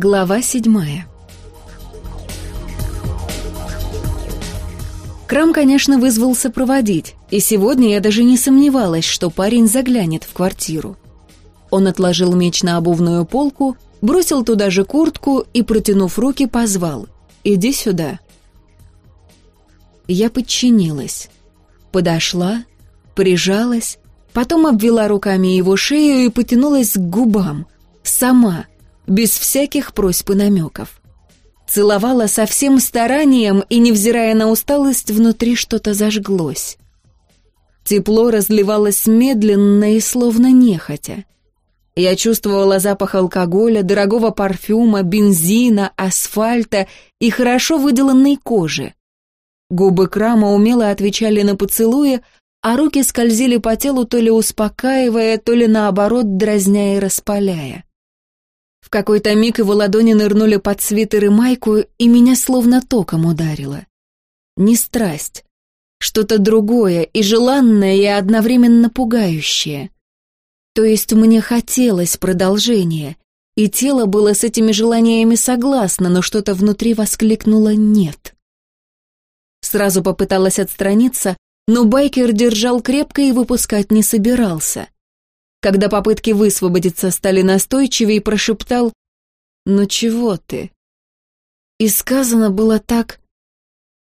Глава седьмая Крам, конечно, вызвался проводить, и сегодня я даже не сомневалась, что парень заглянет в квартиру. Он отложил меч на обувную полку, бросил туда же куртку и, протянув руки, позвал «Иди сюда». Я подчинилась. Подошла, прижалась, потом обвела руками его шею и потянулась к губам. Сама — без всяких просьб и намеков. Целовала со всем старанием, и, невзирая на усталость, внутри что-то зажглось. Тепло разливалось медленно и словно нехотя. Я чувствовала запах алкоголя, дорогого парфюма, бензина, асфальта и хорошо выделанной кожи. Губы Крама умело отвечали на поцелуи, а руки скользили по телу то ли успокаивая, то ли наоборот дразня и распаляя. В какой-то миг его ладони нырнули под свитер и майку, и меня словно током ударило. Не страсть, что-то другое и желанное, и одновременно пугающее. То есть мне хотелось продолжения, и тело было с этими желаниями согласно, но что-то внутри воскликнуло «нет». Сразу попыталась отстраниться, но байкер держал крепко и выпускать не собирался. Когда попытки высвободиться стали настойчивее, прошептал «Ну чего ты?» И сказано было так...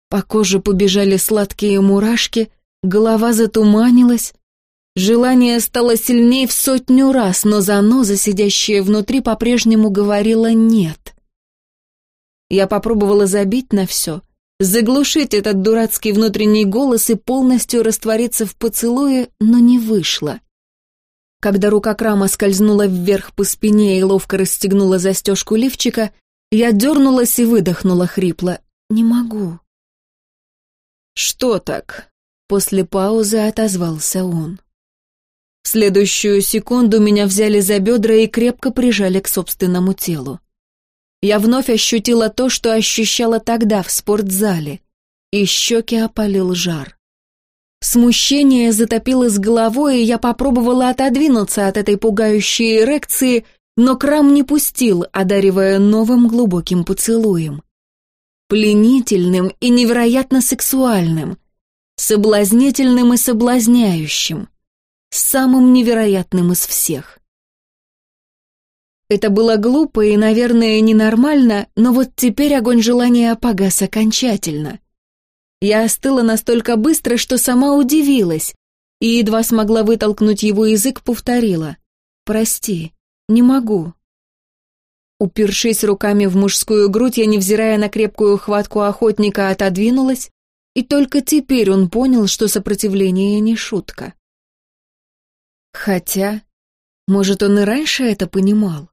По коже побежали сладкие мурашки, голова затуманилась, желание стало сильнее в сотню раз, но заноза, сидящая внутри, по-прежнему говорила «нет». Я попробовала забить на все, заглушить этот дурацкий внутренний голос и полностью раствориться в поцелуе, но не вышло. Когда рука Крама скользнула вверх по спине и ловко расстегнула застежку лифчика, я дернулась и выдохнула хрипло. «Не могу». «Что так?» После паузы отозвался он. В следующую секунду меня взяли за бедра и крепко прижали к собственному телу. Я вновь ощутила то, что ощущала тогда в спортзале, и щеки опалил жар. Смущение затопило с головой, и я попробовала отодвинуться от этой пугающей эрекции, но крам не пустил, одаривая новым глубоким поцелуем. Пленительным и невероятно сексуальным, соблазнительным и соблазняющим, самым невероятным из всех. Это было глупо и, наверное, ненормально, но вот теперь огонь желания погас окончательно. Я остыла настолько быстро, что сама удивилась, и едва смогла вытолкнуть его язык, повторила. «Прости, не могу». Упершись руками в мужскую грудь, я, невзирая на крепкую хватку охотника, отодвинулась, и только теперь он понял, что сопротивление не шутка. Хотя, может, он и раньше это понимал.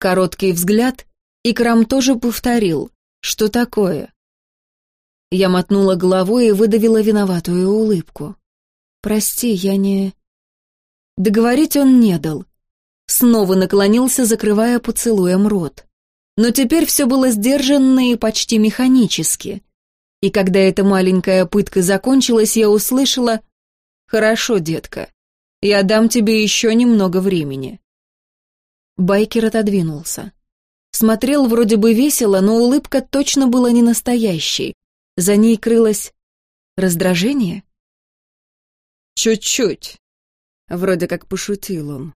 Короткий взгляд, и Крам тоже повторил, что такое. Я мотнула головой и выдавила виноватую улыбку. «Прости, я не...» Договорить он не дал. Снова наклонился, закрывая поцелуем рот. Но теперь все было сдержанно и почти механически. И когда эта маленькая пытка закончилась, я услышала «Хорошо, детка, я дам тебе еще немного времени». Байкер отодвинулся. Смотрел вроде бы весело, но улыбка точно была не настоящей, за ней крылось раздражение? Чуть-чуть. Вроде как пошутил он.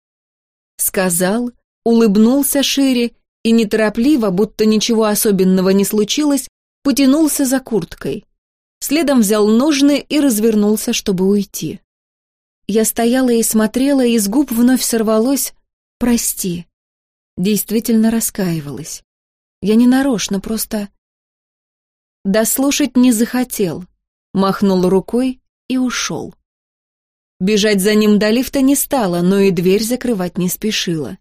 Сказал, улыбнулся шире и неторопливо, будто ничего особенного не случилось, потянулся за курткой. Следом взял ножны и развернулся, чтобы уйти. Я стояла и смотрела, и с губ вновь сорвалось «Прости». Действительно раскаивалась. Я не нарочно, просто Дослушать не захотел, махнул рукой и ушел. Бежать за ним до лифта не стала, но и дверь закрывать не спешила.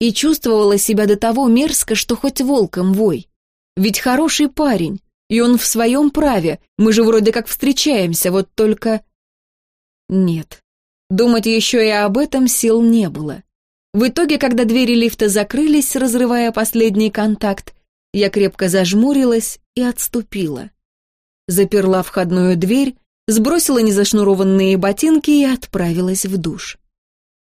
И чувствовала себя до того мерзко, что хоть волком вой. Ведь хороший парень, и он в своем праве, мы же вроде как встречаемся, вот только... Нет, думать еще и об этом сил не было. В итоге, когда двери лифта закрылись, разрывая последний контакт, я крепко зажмурилась и отступила. Заперла входную дверь, сбросила незашнурованные ботинки и отправилась в душ.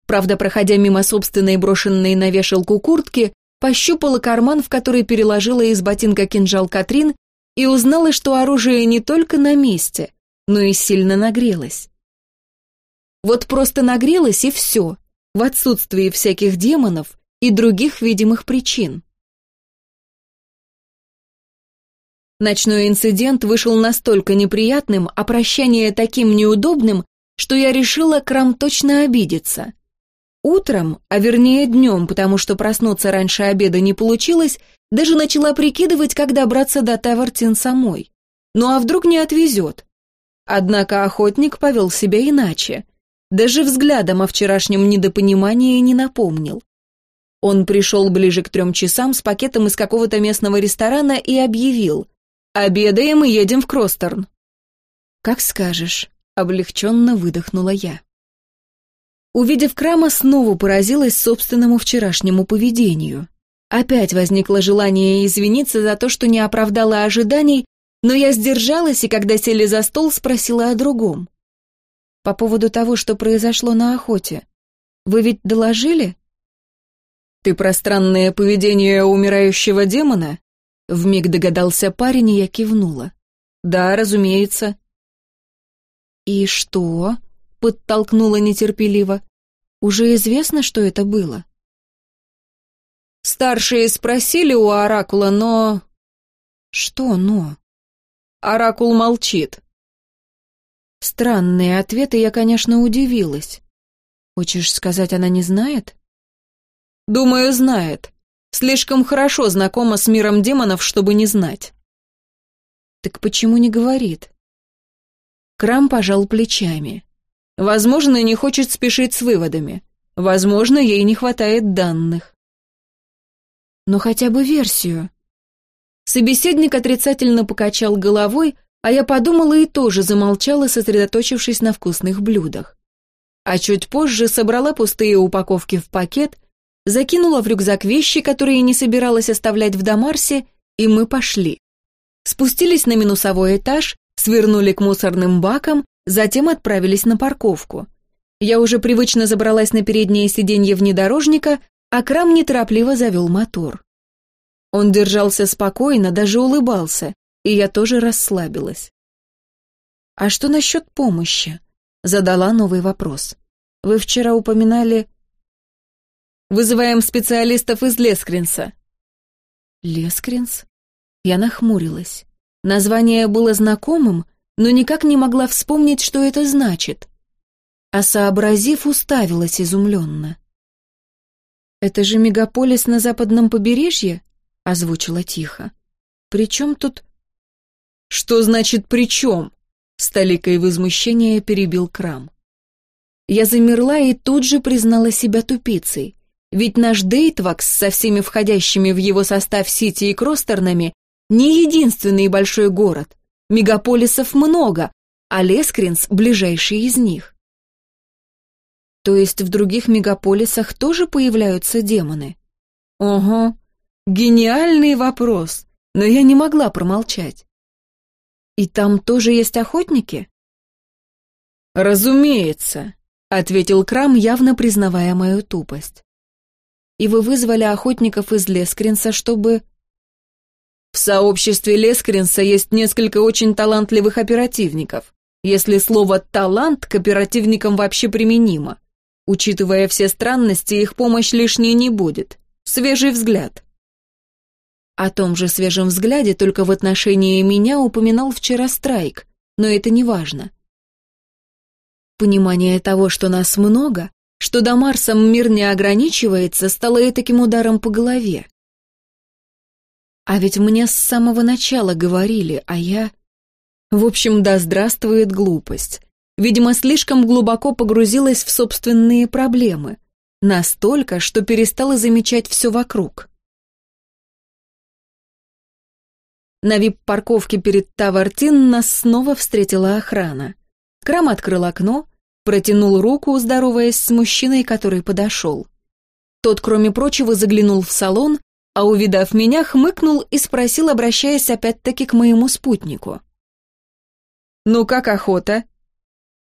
Правда, проходя мимо собственной брошенной на вешалку куртки, пощупала карман, в который переложила из ботинка кинжал Катрин, и узнала, что оружие не только на месте, но и сильно нагрелось. Вот просто нагрелось и все, в отсутствии всяких демонов и других видимых причин. Ночной инцидент вышел настолько неприятным, а прощание таким неудобным, что я решила Крам точно обидеться. Утром, а вернее днем, потому что проснуться раньше обеда не получилось, даже начала прикидывать, как добраться до Тавартин самой. Ну а вдруг не отвезет? Однако охотник повел себя иначе. Даже взглядом о вчерашнем недопонимании не напомнил. Он пришел ближе к трем часам с пакетом из какого-то местного ресторана и объявил «Обедаем и едем в Кростерн». «Как скажешь», — облегченно выдохнула я. Увидев Крама, снова поразилась собственному вчерашнему поведению. Опять возникло желание извиниться за то, что не оправдала ожиданий, но я сдержалась и, когда сели за стол, спросила о другом. По поводу того, что произошло на охоте. Вы ведь доложили? Ты про странное поведение умирающего демона? Вмиг догадался парень, и я кивнула. Да, разумеется. И что? подтолкнула нетерпеливо. «Уже известно, что это было?» Старшие спросили у Оракула, но... Что «но»? Оракул молчит. Странные ответы, я, конечно, удивилась. Хочешь сказать, она не знает? Думаю, знает. Слишком хорошо знакома с миром демонов, чтобы не знать. Так почему не говорит? Крам пожал плечами. Возможно, не хочет спешить с выводами. Возможно, ей не хватает данных. Но хотя бы версию. Собеседник отрицательно покачал головой, а я подумала и тоже замолчала, сосредоточившись на вкусных блюдах. А чуть позже собрала пустые упаковки в пакет, закинула в рюкзак вещи, которые не собиралась оставлять в Дамарсе, и мы пошли. Спустились на минусовой этаж, свернули к мусорным бакам Затем отправились на парковку. Я уже привычно забралась на переднее сиденье внедорожника, а Крам неторопливо завел мотор. Он держался спокойно, даже улыбался, и я тоже расслабилась. «А что насчет помощи?» — задала новый вопрос. «Вы вчера упоминали...» «Вызываем специалистов из Лескринса». «Лескринс?» Я нахмурилась. Название было знакомым, но никак не могла вспомнить, что это значит. А сообразив, уставилась изумленно. «Это же мегаполис на западном побережье?» — озвучила тихо. «При чем тут...» «Что значит «при чем»?» — с толикой возмущения перебил Крам. Я замерла и тут же признала себя тупицей. Ведь наш Дейтвакс со всеми входящими в его состав Сити и Кростернами не единственный большой город. Мегаполисов много, а Лескринс – ближайший из них. То есть в других мегаполисах тоже появляются демоны? Ого, гениальный вопрос, но я не могла промолчать. И там тоже есть охотники? Разумеется, ответил Крам, явно признавая мою тупость. И вы вызвали охотников из Лескринса, чтобы... В сообществе Лескринса есть несколько очень талантливых оперативников, если слово «талант» к оперативникам вообще применимо. Учитывая все странности, их помощь лишней не будет. Свежий взгляд. О том же свежем взгляде только в отношении меня упоминал вчера Страйк, но это не важно. Понимание того, что нас много, что до Марса мир не ограничивается, стало и таким ударом по голове. А ведь мне с самого начала говорили, а я... В общем, да здравствует глупость. Видимо, слишком глубоко погрузилась в собственные проблемы. Настолько, что перестала замечать все вокруг. На вип-парковке перед Тавартин нас снова встретила охрана. Крам открыл окно, протянул руку, здороваясь с мужчиной, который подошел. Тот, кроме прочего, заглянул в салон а увидав меня, хмыкнул и спросил, обращаясь опять-таки к моему спутнику. «Ну как охота?»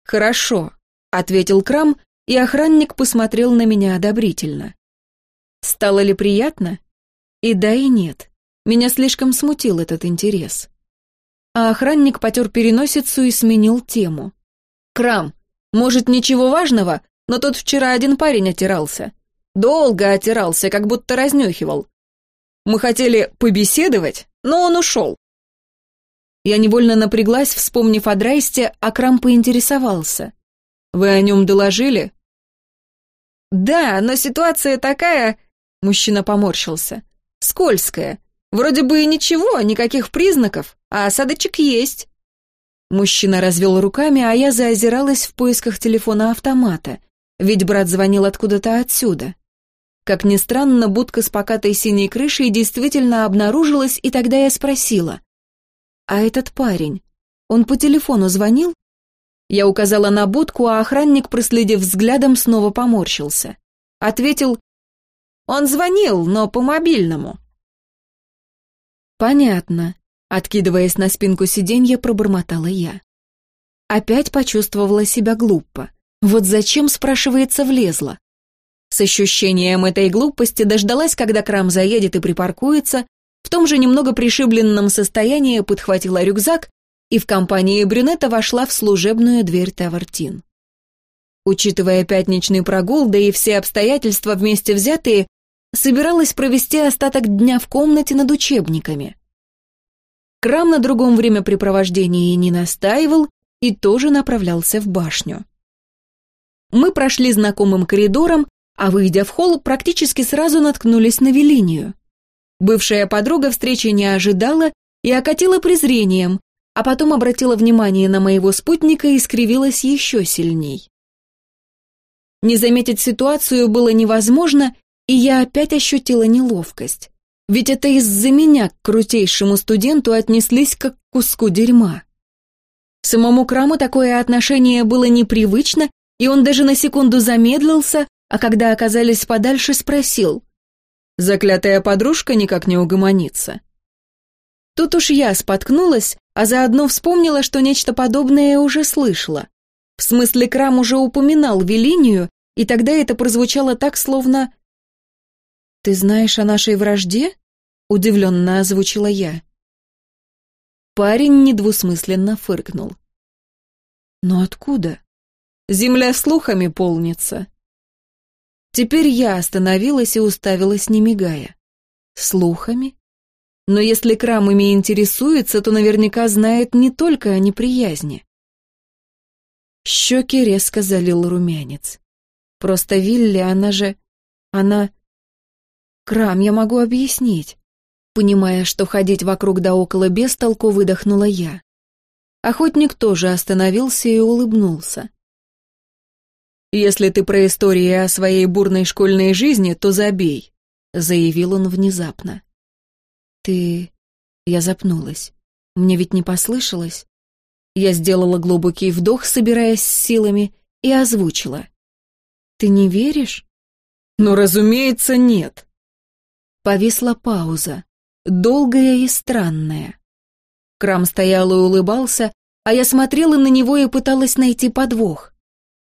«Хорошо», — ответил Крам, и охранник посмотрел на меня одобрительно. «Стало ли приятно?» И да, и нет. Меня слишком смутил этот интерес. А охранник потер переносицу и сменил тему. «Крам, может, ничего важного, но тут вчера один парень отирался. Долго отирался, как будто разнюхивал. Мы хотели побеседовать, но он ушел. Я невольно напряглась, вспомнив о Драйсте, а Крам поинтересовался. «Вы о нем доложили?» «Да, но ситуация такая...» Мужчина поморщился. «Скользкая. Вроде бы и ничего, никаких признаков, а осадочек есть». Мужчина развел руками, а я заозиралась в поисках телефона-автомата, ведь брат звонил откуда-то отсюда. Как ни странно, будка с покатой синей крышей действительно обнаружилась, и тогда я спросила. «А этот парень, он по телефону звонил?» Я указала на будку, а охранник, проследив взглядом, снова поморщился. Ответил, «Он звонил, но по мобильному». «Понятно», — откидываясь на спинку сиденья, пробормотала я. Опять почувствовала себя глупо. Вот зачем, спрашивается, влезла? С ощущением этой глупости дождалась, когда крам заедет и припаркуется, в том же немного пришибленном состоянии подхватила рюкзак и в компании брюнета вошла в служебную дверь Тавартин. Учитывая пятничный прогул, да и все обстоятельства вместе взятые, собиралась провести остаток дня в комнате над учебниками. Крам на другом времяпрепровождении не настаивал и тоже направлялся в башню. Мы прошли знакомым коридором, а выйдя в холл, практически сразу наткнулись на Велинию. Бывшая подруга встречи не ожидала и окатила презрением, а потом обратила внимание на моего спутника и скривилась еще сильней. Не заметить ситуацию было невозможно, и я опять ощутила неловкость. Ведь это из-за меня к крутейшему студенту отнеслись как к куску дерьма. Самому Краму такое отношение было непривычно, и он даже на секунду замедлился, а когда оказались подальше, спросил. «Заклятая подружка никак не угомонится». Тут уж я споткнулась, а заодно вспомнила, что нечто подобное уже слышала. В смысле, Крам уже упоминал Велинию, и тогда это прозвучало так, словно... «Ты знаешь о нашей вражде?» — удивленно озвучила я. Парень недвусмысленно фыркнул. «Но откуда?» «Земля слухами полнится», Теперь я остановилась и уставилась, не мигая. Слухами? Но если Крам ими интересуется, то наверняка знает не только о неприязни. Щеки резко залил румянец. Просто Вилли, она же... Она... Крам, я могу объяснить. Понимая, что ходить вокруг да около без толку, выдохнула я. Охотник тоже остановился и улыбнулся. «Если ты про истории о своей бурной школьной жизни, то забей», — заявил он внезапно. «Ты...» Я запнулась. Мне ведь не послышалось. Я сделала глубокий вдох, собираясь с силами, и озвучила. «Ты не веришь?» «Ну, разумеется, нет». Повисла пауза, долгая и странная. Крам стоял и улыбался, а я смотрела на него и пыталась найти подвох.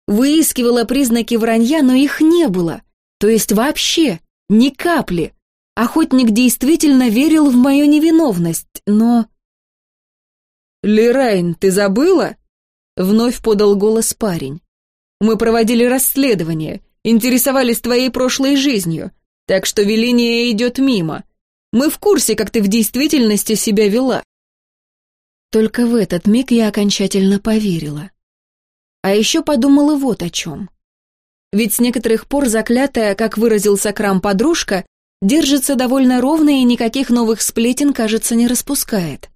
Выискивала признаки вранья, но их не было. То есть вообще, ни капли. Охотник действительно верил в мою невиновность, но... «Лерайн, ты забыла?» Вновь подал голос парень. «Мы проводили расследование, интересовались твоей прошлой жизнью, так что веление идет мимо. Мы в курсе, как ты в действительности себя вела». Только в этот миг я окончательно поверила. А еще подумала вот о чем. Ведь с некоторых пор заклятая, как выразился Крам подружка, держится довольно ровно и никаких новых сплетен, кажется, не распускает.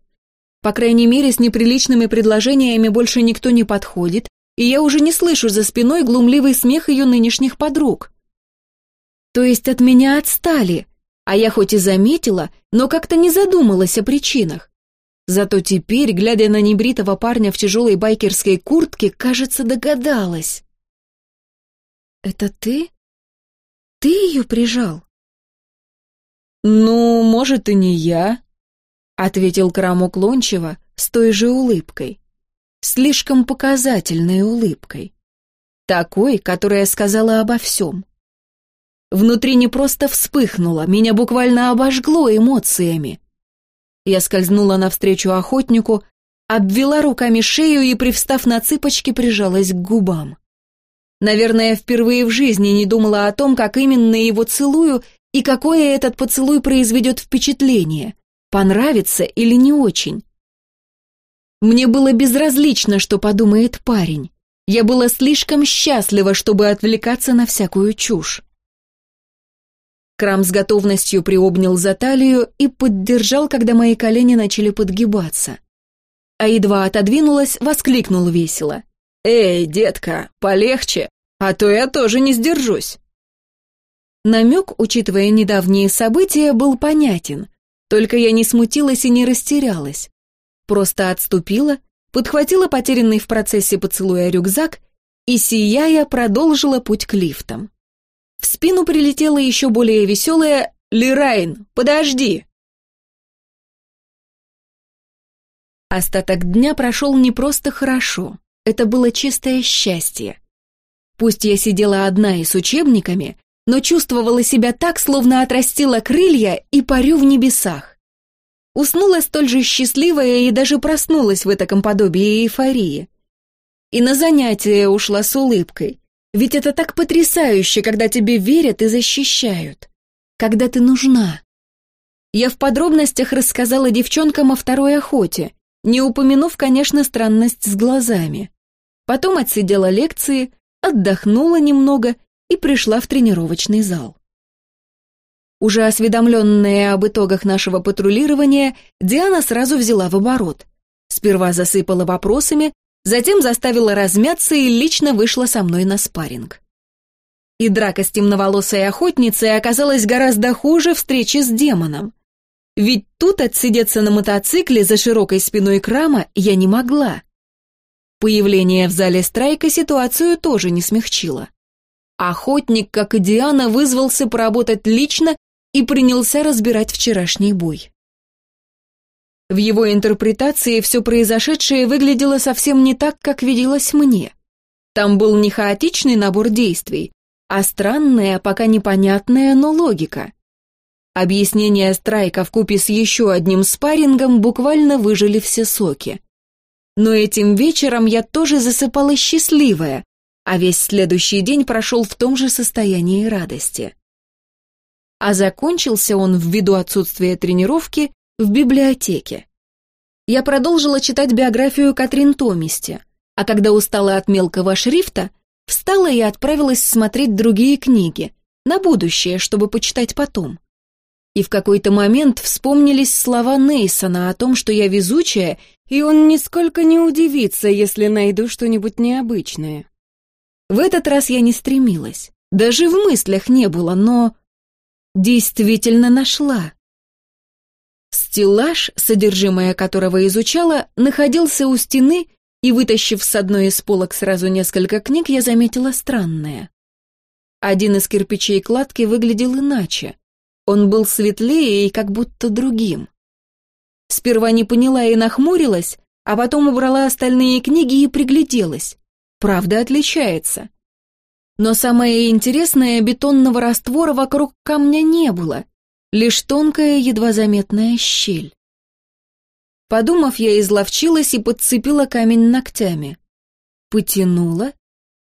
По крайней мере, с неприличными предложениями больше никто не подходит, и я уже не слышу за спиной глумливый смех ее нынешних подруг. То есть от меня отстали, а я хоть и заметила, но как-то не задумалась о причинах. Зато теперь, глядя на небритого парня в тяжелой байкерской куртке, кажется, догадалась. «Это ты? Ты ее прижал?» «Ну, может, и не я», — ответил Крам уклончиво, с той же улыбкой. Слишком показательной улыбкой. Такой, которая сказала обо всем. Внутри не просто вспыхнуло, меня буквально обожгло эмоциями. Я скользнула навстречу охотнику, обвела руками шею и, привстав на цыпочки, прижалась к губам. Наверное, впервые в жизни не думала о том, как именно его целую и какое этот поцелуй произведет впечатление, понравится или не очень. Мне было безразлично, что подумает парень. Я была слишком счастлива, чтобы отвлекаться на всякую чушь. Крам с готовностью приобнял за талию и поддержал, когда мои колени начали подгибаться. А едва отодвинулась, воскликнул весело. «Эй, детка, полегче, а то я тоже не сдержусь». Намек, учитывая недавние события, был понятен, только я не смутилась и не растерялась. Просто отступила, подхватила потерянный в процессе поцелуя рюкзак и, сияя, продолжила путь к лифтам. В спину прилетела еще более веселая «Лирайн, подожди!» Остаток дня прошел не просто хорошо, это было чистое счастье. Пусть я сидела одна и с учебниками, но чувствовала себя так, словно отрастила крылья и парю в небесах. Уснула столь же счастливая и даже проснулась в этом подобии эйфории. И на занятия ушла с улыбкой, ведь это так потрясающе, когда тебе верят и защищают, когда ты нужна. Я в подробностях рассказала девчонкам о второй охоте, не упомянув, конечно, странность с глазами. Потом отсидела лекции, отдохнула немного и пришла в тренировочный зал. Уже осведомленная об итогах нашего патрулирования, Диана сразу взяла в оборот. Сперва засыпала вопросами, затем заставила размяться и лично вышла со мной на спарринг. И драка с темноволосой охотницей оказалась гораздо хуже встречи с демоном. Ведь тут отсидеться на мотоцикле за широкой спиной крама я не могла. Появление в зале страйка ситуацию тоже не смягчило. Охотник, как и Диана, вызвался поработать лично и принялся разбирать вчерашний бой. В его интерпретации все произошедшее выглядело совсем не так, как виделось мне. Там был не хаотичный набор действий, а странная, пока непонятная, но логика. Объяснение страйка в купе с еще одним спаррингом буквально выжили все соки. Но этим вечером я тоже засыпала счастливая, а весь следующий день прошел в том же состоянии радости. А закончился он, ввиду отсутствия тренировки, в библиотеке. Я продолжила читать биографию Катрин Томисти, а когда устала от мелкого шрифта, встала и отправилась смотреть другие книги, на будущее, чтобы почитать потом. И в какой-то момент вспомнились слова Нейсона о том, что я везучая, и он нисколько не удивится, если найду что-нибудь необычное. В этот раз я не стремилась, даже в мыслях не было, но действительно нашла. Стеллаж, содержимое которого изучала, находился у стены, и, вытащив с одной из полок сразу несколько книг, я заметила странное. Один из кирпичей кладки выглядел иначе. Он был светлее и как будто другим. Сперва не поняла и нахмурилась, а потом убрала остальные книги и пригляделась. Правда отличается. Но самое интересное, бетонного раствора вокруг камня не было, лишь тонкая, едва заметная щель. Подумав, я изловчилась и подцепила камень ногтями. Потянула,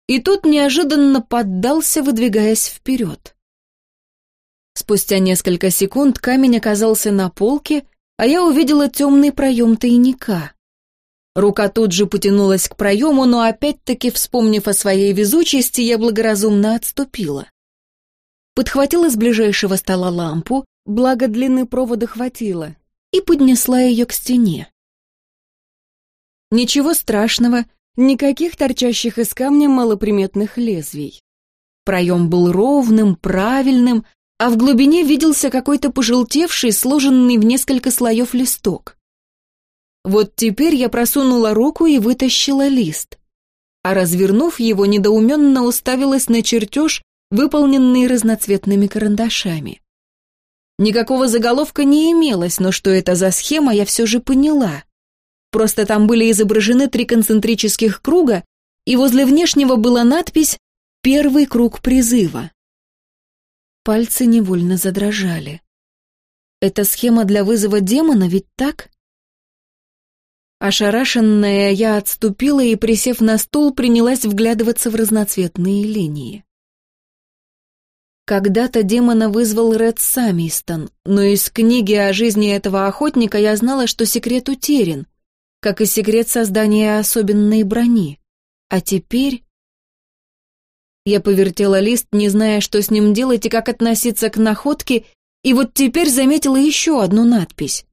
и тот неожиданно поддался, выдвигаясь вперед. Спустя несколько секунд камень оказался на полке, а я увидела темный проем тайника. Рука тут же потянулась к проему, но опять-таки, вспомнив о своей везучести, я благоразумно отступила. Подхватила с ближайшего стола лампу, благо длины провода хватило, и поднесла ее к стене. Ничего страшного, никаких торчащих из камня малоприметных лезвий. Проем был ровным, правильным, а в глубине виделся какой-то пожелтевший, сложенный в несколько слоев листок. Вот теперь я просунула руку и вытащила лист, а развернув его, недоуменно уставилась на чертеж, выполненный разноцветными карандашами. Никакого заголовка не имелось, но что это за схема, я все же поняла. Просто там были изображены три концентрических круга, и возле внешнего была надпись «Первый круг призыва». Пальцы невольно задрожали. Это схема для вызова демона, ведь так? Ошарашенная, я отступила и, присев на стул, принялась вглядываться в разноцветные линии. Когда-то демона вызвал Ред Самистон, но из книги о жизни этого охотника я знала, что секрет утерян, как и секрет создания особенной брони. А теперь... Я повертела лист, не зная, что с ним делать и как относиться к находке, и вот теперь заметила еще одну надпись.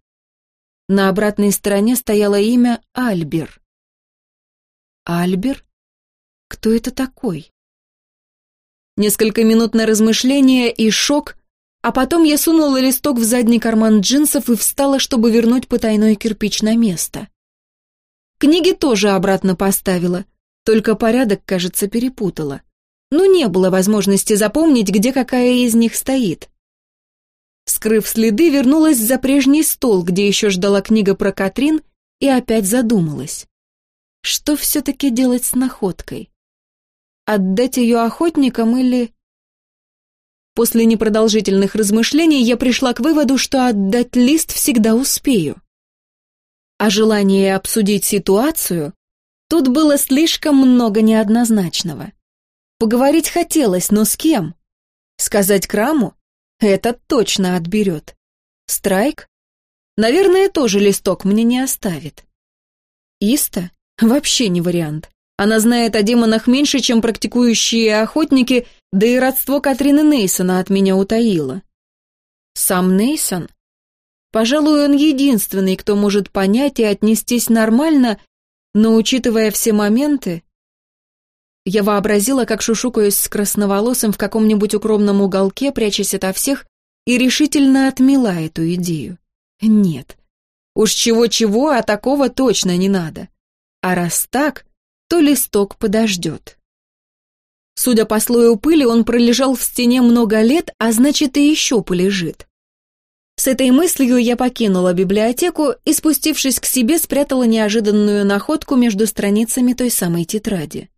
На обратной стороне стояло имя Альбер. Альбер? Кто это такой? Несколько минут на размышление и шок, а потом я сунула листок в задний карман джинсов и встала, чтобы вернуть потайной кирпич на место. Книги тоже обратно поставила, только порядок, кажется, перепутала. Ну, не было возможности запомнить, где какая из них стоит. Скрыв следы, вернулась за прежний стол, где еще ждала книга про Катрин, и опять задумалась. Что все-таки делать с находкой? Отдать ее охотникам или... После непродолжительных размышлений я пришла к выводу, что отдать лист всегда успею. А желание обсудить ситуацию тут было слишком много неоднозначного. Поговорить хотелось, но с кем? Сказать Краму? Этот точно отберет. Страйк? Наверное, тоже листок мне не оставит. Иста? Вообще не вариант. Она знает о демонах меньше, чем практикующие охотники, да и родство Катрины Нейсона от меня утаило. Сам Нейсон? Пожалуй, он единственный, кто может понять и отнестись нормально, но, учитывая все моменты, я вообразила, как шушукаюсь с красноволосым в каком-нибудь укромном уголке, прячась ото всех, и решительно отмела эту идею. Нет. Уж чего-чего, а такого точно не надо. А раз так, то листок подождет. Судя по слою пыли, он пролежал в стене много лет, а значит и еще полежит. С этой мыслью я покинула библиотеку и, спустившись к себе, спрятала неожиданную находку между страницами той самой тетради.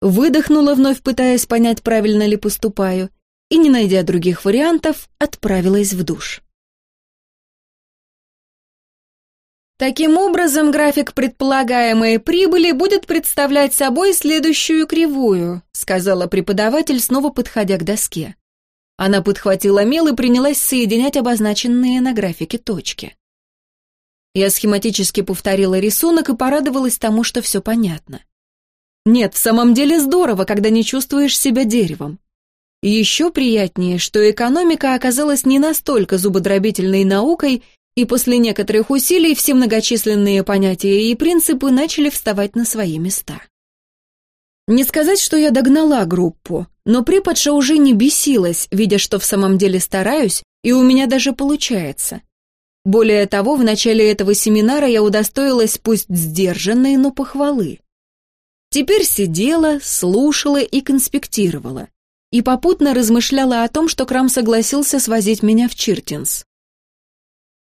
Выдохнула вновь, пытаясь понять, правильно ли поступаю, и, не найдя других вариантов, отправилась в душ. Таким образом, график предполагаемой прибыли будет представлять собой следующую кривую, сказала преподаватель, снова подходя к доске. Она подхватила мел и принялась соединять обозначенные на графике точки. Я схематически повторила рисунок и порадовалась тому, что все понятно. Нет, в самом деле здорово, когда не чувствуешь себя деревом. Еще приятнее, что экономика оказалась не настолько зубодробительной наукой, и после некоторых усилий все многочисленные понятия и принципы начали вставать на свои места. Не сказать, что я догнала группу, но преподша уже не бесилась, видя, что в самом деле стараюсь, и у меня даже получается. Более того, в начале этого семинара я удостоилась пусть сдержанной, но похвалы. Теперь сидела, слушала и конспектировала. И попутно размышляла о том, что Крам согласился свозить меня в Чиртинс.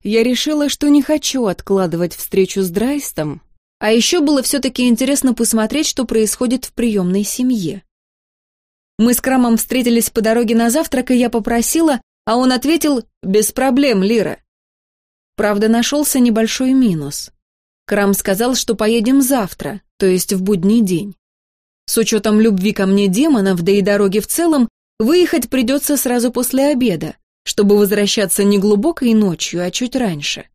Я решила, что не хочу откладывать встречу с Драйстом, а еще было все-таки интересно посмотреть, что происходит в приемной семье. Мы с Крамом встретились по дороге на завтрак, и я попросила, а он ответил «Без проблем, Лира». Правда, нашелся небольшой минус. Крам сказал, что поедем завтра, то есть в будний день. С учетом любви ко мне демонов, да и дороги в целом, выехать придется сразу после обеда, чтобы возвращаться не глубокой ночью, а чуть раньше.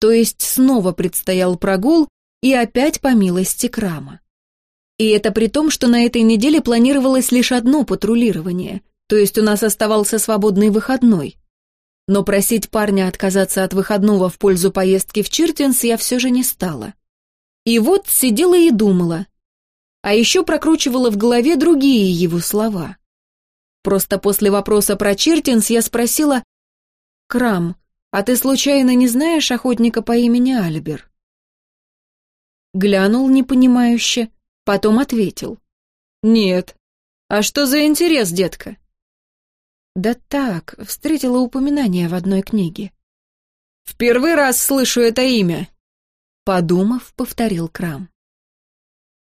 То есть снова предстоял прогул, и опять по милости Крама. И это при том, что на этой неделе планировалось лишь одно патрулирование, то есть у нас оставался свободный выходной. Но просить парня отказаться от выходного в пользу поездки в Чиртинс я все же не стала. И вот сидела и думала. А еще прокручивала в голове другие его слова. Просто после вопроса про Чиртинс я спросила, «Крам, а ты случайно не знаешь охотника по имени Альбер?» Глянул непонимающе, потом ответил. «Нет. А что за интерес, детка?» «Да так, встретила упоминание в одной книге». «В первый раз слышу это имя», — подумав, повторил Крам.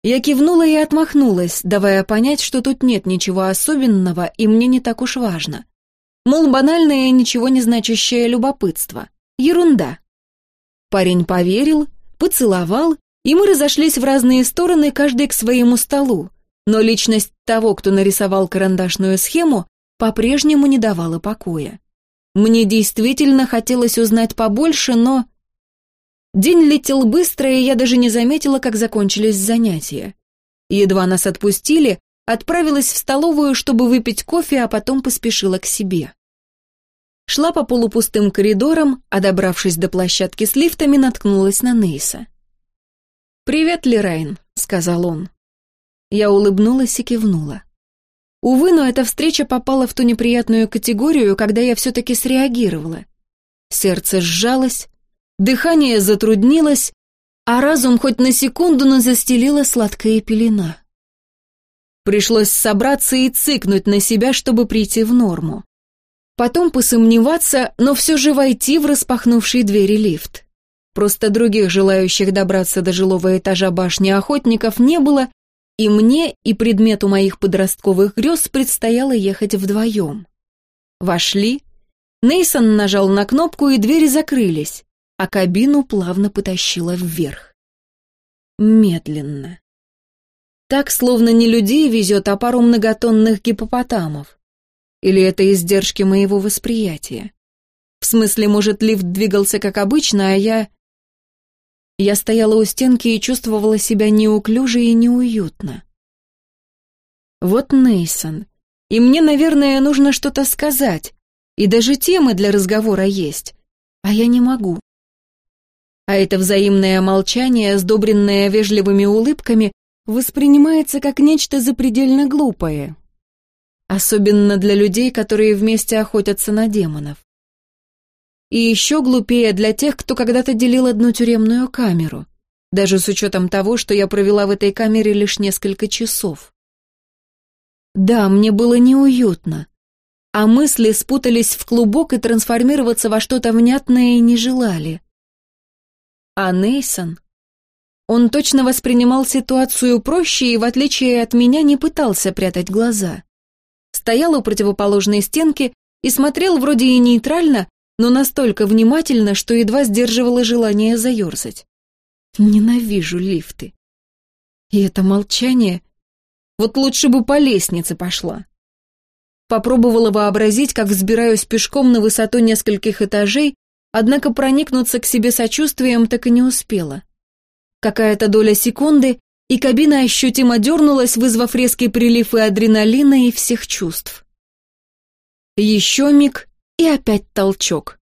Я кивнула и отмахнулась, давая понять, что тут нет ничего особенного и мне не так уж важно, Мол, банальное, ничего не значащее любопытство. Ерунда. Парень поверил, поцеловал, и мы разошлись в разные стороны, каждый к своему столу. Но личность того, кто нарисовал карандашную схему, по-прежнему не давала покоя. Мне действительно хотелось узнать побольше, но... День летел быстро, и я даже не заметила, как закончились занятия. Едва нас отпустили, отправилась в столовую, чтобы выпить кофе, а потом поспешила к себе. Шла по полупустым коридорам, а добравшись до площадки с лифтами, наткнулась на Нейса. «Привет, Лерайн», — сказал он. Я улыбнулась и кивнула. Увы, но эта встреча попала в ту неприятную категорию, когда я все-таки среагировала. Сердце сжалось, дыхание затруднилось, а разум хоть на секунду, но застелила сладкая пелена. Пришлось собраться и цыкнуть на себя, чтобы прийти в норму потом посомневаться, но все же войти в распахнувший двери лифт. Просто других желающих добраться до жилого этажа башни охотников не было, и мне, и предмету моих подростковых грез предстояло ехать вдвоем. Вошли, Нейсон нажал на кнопку, и двери закрылись, а кабину плавно потащило вверх. Медленно. Так, словно не людей везет, а пару многотонных гипопотамов. Или это издержки моего восприятия? В смысле, может, лифт двигался как обычно, а я... Я стояла у стенки и чувствовала себя неуклюже и неуютно. Вот Нейсон. И мне, наверное, нужно что-то сказать. И даже темы для разговора есть. А я не могу. А это взаимное молчание, сдобренное вежливыми улыбками, воспринимается как нечто запредельно глупое, Особенно для людей, которые вместе охотятся на демонов. И еще глупее для тех, кто когда-то делил одну тюремную камеру, даже с учетом того, что я провела в этой камере лишь несколько часов. Да, мне было неуютно, а мысли спутались в клубок и трансформироваться во что-то внятное не желали. А Нейсон... Он точно воспринимал ситуацию проще и, в отличие от меня, не пытался прятать глаза стоял у противоположной стенки и смотрел вроде и нейтрально, но настолько внимательно, что едва сдерживало желание заерзать. Ненавижу лифты. И это молчание... Вот лучше бы по лестнице пошла. Попробовала вообразить, как взбираюсь пешком на высоту нескольких этажей, однако проникнуться к себе сочувствием так и не успела. Какая-то доля секунды, и кабина ощутимо дернулась, вызвав резкий прилив и адреналина, и всех чувств. Еще миг, и опять толчок.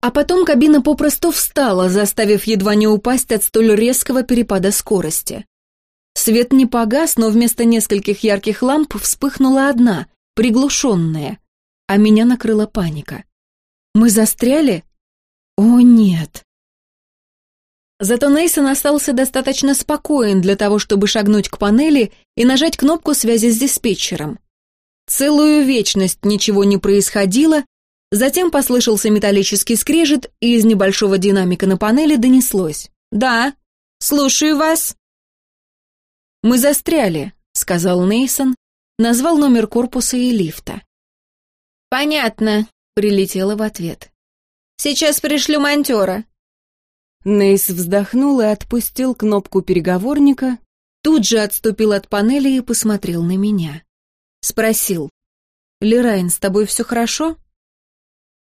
А потом кабина попросту встала, заставив едва не упасть от столь резкого перепада скорости. Свет не погас, но вместо нескольких ярких ламп вспыхнула одна, приглушенная, а меня накрыла паника. Мы застряли? О, нет. Зато Нейсон остался достаточно спокоен для того, чтобы шагнуть к панели и нажать кнопку связи с диспетчером. Целую вечность ничего не происходило, затем послышался металлический скрежет, и из небольшого динамика на панели донеслось. «Да, слушаю вас». «Мы застряли», — сказал Нейсон, назвал номер корпуса и лифта. «Понятно», — прилетело в ответ. «Сейчас пришлю монтера. Нейс вздохнул и отпустил кнопку переговорника, тут же отступил от панели и посмотрел на меня. Спросил, «Лерайн, с тобой все хорошо?»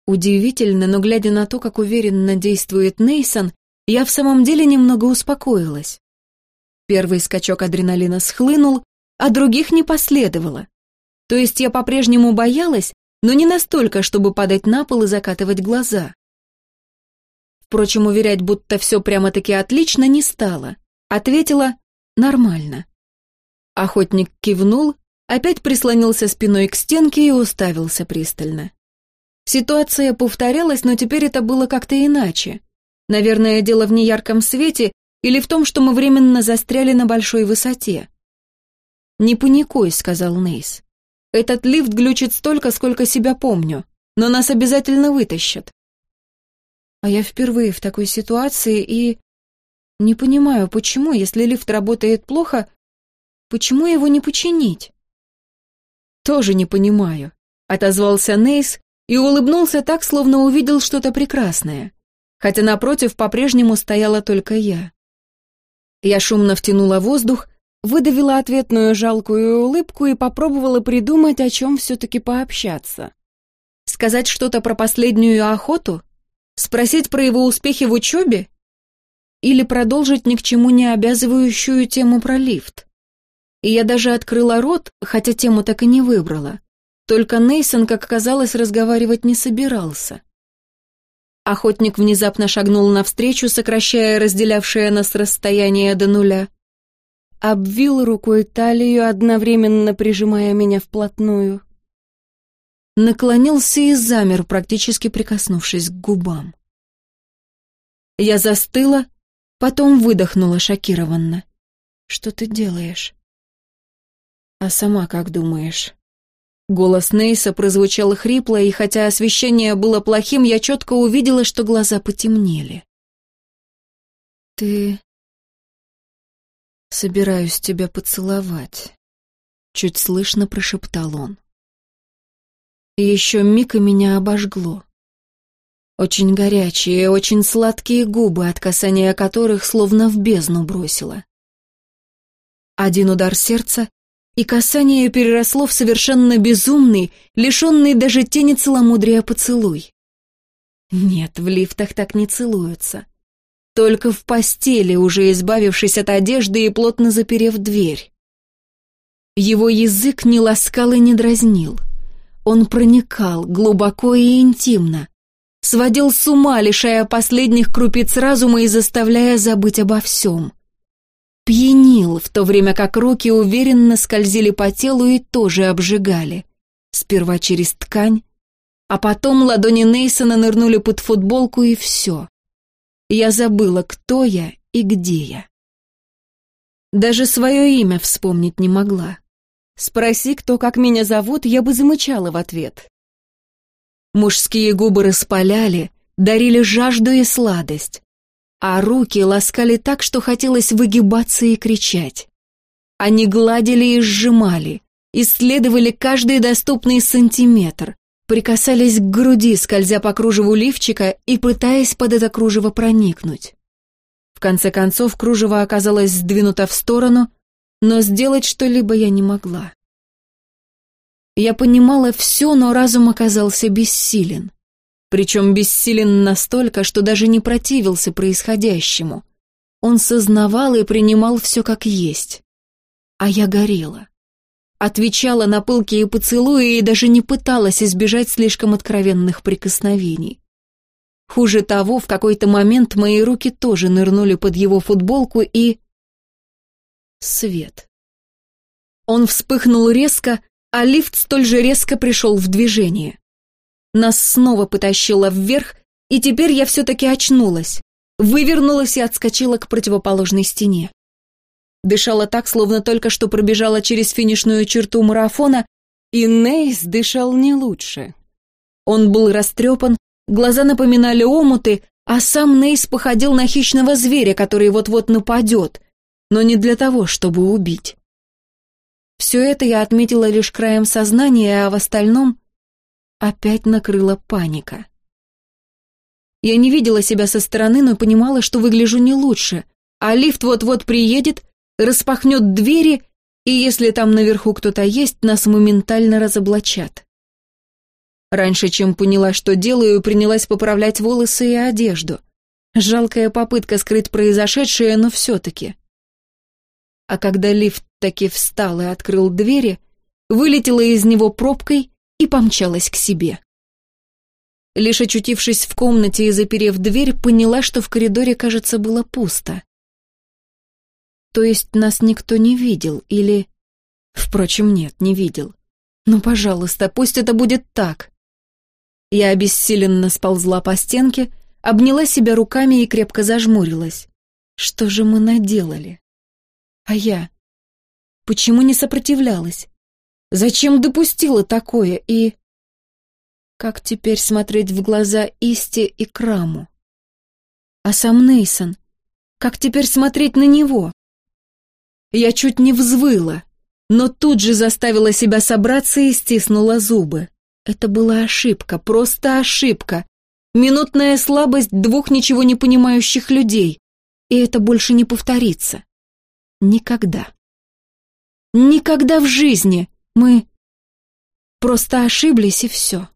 Удивительно, но глядя на то, как уверенно действует Нейсон, я в самом деле немного успокоилась. Первый скачок адреналина схлынул, а других не последовало. То есть я по-прежнему боялась, но не настолько, чтобы падать на пол и закатывать глаза. Впрочем, уверять, будто все прямо-таки отлично, не стала. Ответила «нормально». Охотник кивнул, опять прислонился спиной к стенке и уставился пристально. Ситуация повторялась, но теперь это было как-то иначе. Наверное, дело в неярком свете или в том, что мы временно застряли на большой высоте. «Не паникуй», — сказал Нейс. «Этот лифт глючит столько, сколько себя помню, но нас обязательно вытащат. А я впервые в такой ситуации и... Не понимаю, почему, если лифт работает плохо, почему его не починить? Тоже не понимаю, отозвался Нейс, и улыбнулся так, словно увидел что-то прекрасное, хотя напротив по-прежнему стояла только я. Я шумно втянула воздух, выдавила ответную жалкую улыбку и попробовала придумать, о чем все-таки пообщаться. Сказать что-то про последнюю охоту? Спросить про его успехи в учебе? Или продолжить ни к чему не обязывающую тему про лифт? И я даже открыла рот, хотя тему так и не выбрала. Только Нейсон, как оказалось, разговаривать не собирался. Охотник внезапно шагнул навстречу, сокращая разделявшее нас расстояние до нуля. Обвил рукой талию, одновременно прижимая меня вплотную. Наклонился и замер, практически прикоснувшись к губам. Я застыла, потом выдохнула шокированно. «Что ты делаешь?» «А сама как думаешь?» Голос Нейса прозвучал хрипло, и хотя освещение было плохим, я четко увидела, что глаза потемнели. «Ты...» «Собираюсь тебя поцеловать», — чуть слышно прошептал он. Еще миг и меня обожгло. Очень горячие, очень сладкие губы, от касания которых словно в бездну бросило. Один удар сердца, и касание переросло в совершенно безумный, лишенный даже тени целомудрия поцелуй. Нет, в лифтах так не целуются. Только в постели, уже избавившись от одежды и плотно заперев дверь. Его язык не ласкал и не дразнил. Он проникал глубоко и интимно, сводил с ума, лишая последних крупиц разума и заставляя забыть обо всем пьянил, в то время как руки уверенно скользили по телу и тоже обжигали. Сперва через ткань, а потом ладони Нейсона нырнули под футболку и все. Я забыла, кто я и где я. Даже свое имя вспомнить не могла. Спроси, кто как меня зовут, я бы замычала в ответ. Мужские губы распаляли, дарили жажду и сладость а руки ласкали так, что хотелось выгибаться и кричать. Они гладили и сжимали, исследовали каждый доступный сантиметр, прикасались к груди, скользя по кружеву лифчика и пытаясь под это кружево проникнуть. В конце концов, кружево оказалось сдвинуто в сторону, но сделать что-либо я не могла. Я понимала все, но разум оказался бессилен причем бессилен настолько, что даже не противился происходящему. Он сознавал и принимал все как есть. А я горела. Отвечала на пылкие поцелуи и даже не пыталась избежать слишком откровенных прикосновений. Хуже того, в какой-то момент мои руки тоже нырнули под его футболку и... Свет. Он вспыхнул резко, а лифт столь же резко пришел в движение. Нас снова потащило вверх, и теперь я все-таки очнулась. Вывернулась и отскочила к противоположной стене. Дышала так, словно только что пробежала через финишную черту марафона, и Нейс дышал не лучше. Он был растрепан, глаза напоминали омуты, а сам Нейс походил на хищного зверя, который вот-вот нападет, но не для того, чтобы убить. Все это я отметила лишь краем сознания, а в остальном Опять накрыла паника. Я не видела себя со стороны, но понимала, что выгляжу не лучше, а лифт вот-вот приедет, распахнет двери, и если там наверху кто-то есть, нас моментально разоблачат. Раньше, чем поняла, что делаю, принялась поправлять волосы и одежду. Жалкая попытка скрыть произошедшее, но все-таки. А когда лифт таки встал и открыл двери, вылетела из него пробкой и помчалась к себе. Лишь очутившись в комнате и заперев дверь, поняла, что в коридоре, кажется, было пусто. То есть нас никто не видел, или... Впрочем, нет, не видел. Ну, пожалуйста, пусть это будет так. Я обессиленно сползла по стенке, обняла себя руками и крепко зажмурилась. Что же мы наделали? А я? Почему не сопротивлялась? Зачем допустила такое и... Как теперь смотреть в глаза Исти и Краму? А сам Нейсон? Как теперь смотреть на него? Я чуть не взвыла, но тут же заставила себя собраться и стиснула зубы. Это была ошибка, просто ошибка. Минутная слабость двух ничего не понимающих людей. И это больше не повторится. Никогда. Никогда в жизни мы просто ошиблись и все.